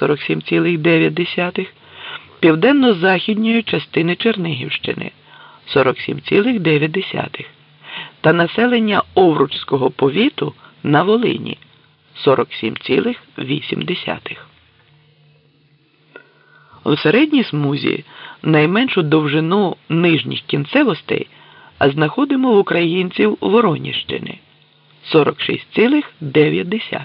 47,9, південно-західньої частини Чернигівщини 47,9 та населення Овруцького повіту на Волині 47,8. У середній смузі найменшу довжину нижніх кінцевостей знаходимо в українців Вороніщини 46,9,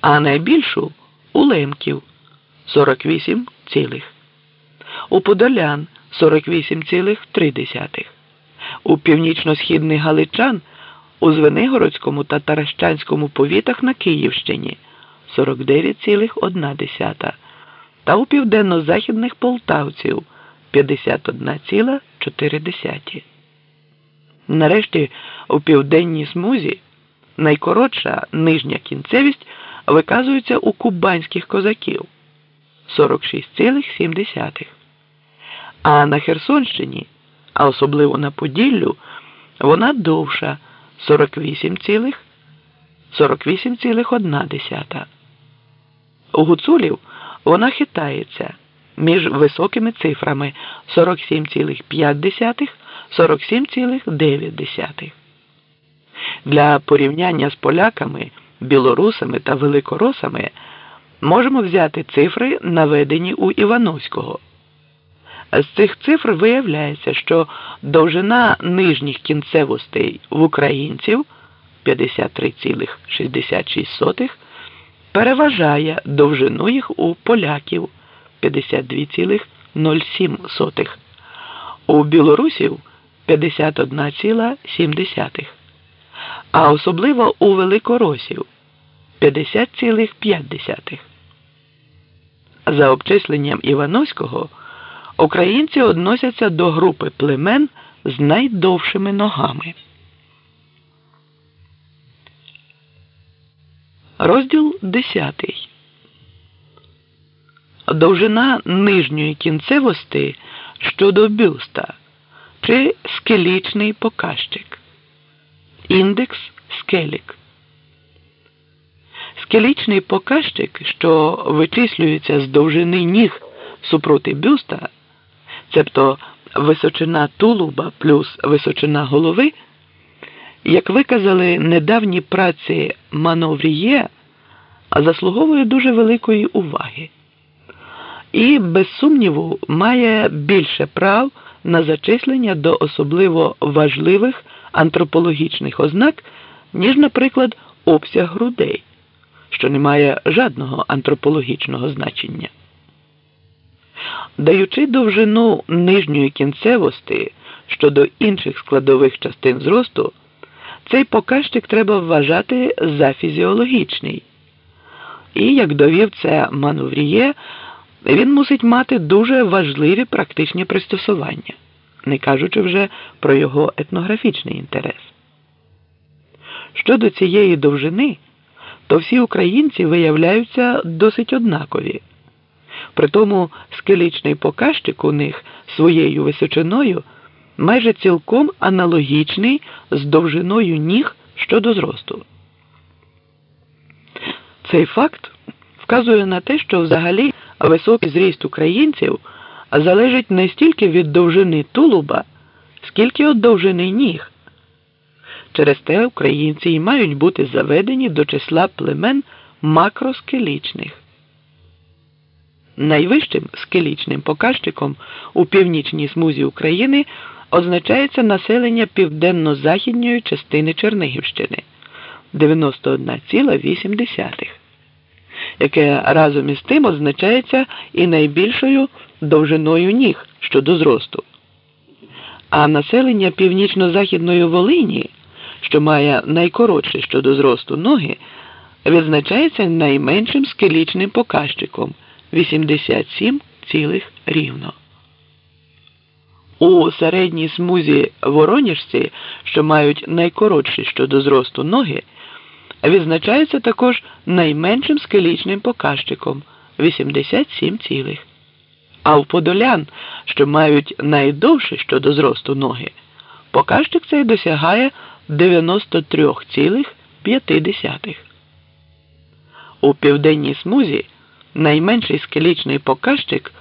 а найбільшу у Лемків 48, у Подолян 48,3, у північно-східних Галичан у Звенигородському та Таращанському повітах на Київщині 49,1 та у південно-західних полтавців 51,4. Нарешті у південній смузі найкоротша нижня кінцевість виказується у кубанських козаків 46,7. А на Херсонщині, а особливо на Поділлю, вона довша 48,1. 48,1. У гуцулів вона хитається між високими цифрами 47,5, 47,9. Для порівняння з поляками, білорусами та великоросами можемо взяти цифри, наведені у Івановського. З цих цифр виявляється, що довжина нижніх кінцевостей в українців 53,66 переважає довжину їх у поляків 52,07, у білорусів 51,7, а особливо у великоросів 50,5. За обчисленням Івановського, українці відносяться до групи племен з найдовшими ногами. Розділ 10. Довжина нижньої кінцевості щодо бюста чи скелічний показчик. Індекс скелік. Скелічний показчик, що вичислюється з довжини ніг супроти бюста, цебто височина тулуба плюс височина голови, як виказали недавні праці Мановріє, заслуговує дуже великої уваги і, без сумніву, має більше прав на зачислення до особливо важливих антропологічних ознак, ніж, наприклад, обсяг грудей, що не має жадного антропологічного значення. Даючи довжину нижньої кінцевості щодо інших складових частин зросту, цей показчик треба вважати за фізіологічний. І, як довів це Манувріє, він мусить мати дуже важливі практичні пристосування, не кажучи вже про його етнографічний інтерес. Щодо цієї довжини, то всі українці виявляються досить однакові. Притому скелічний показчик у них своєю височиною майже цілком аналогічний з довжиною ніг щодо зросту. Цей факт вказує на те, що взагалі високий зріст українців залежить не стільки від довжини тулуба, скільки від довжини ніг. Через те українці й мають бути заведені до числа племен макроскелічних. Найвищим скелічним показчиком у північній смузі України означається населення південно-західньої частини Чернигівщини 91,8 яке разом із тим означається і найбільшою довжиною ніг щодо зросту. А населення північно-західної Волині, що має найкоротші щодо зросту ноги, відзначається найменшим скелічним показчиком 87 цілих рівно. У середній смузі вороніжці, що мають найкоротші щодо зросту ноги, відзначається також найменшим скелічним показчиком 87 цілих. А в подолян, що мають найдовше щодо зросту ноги, показчик цей досягає 93,5. У південній смузі найменший скелічний показчик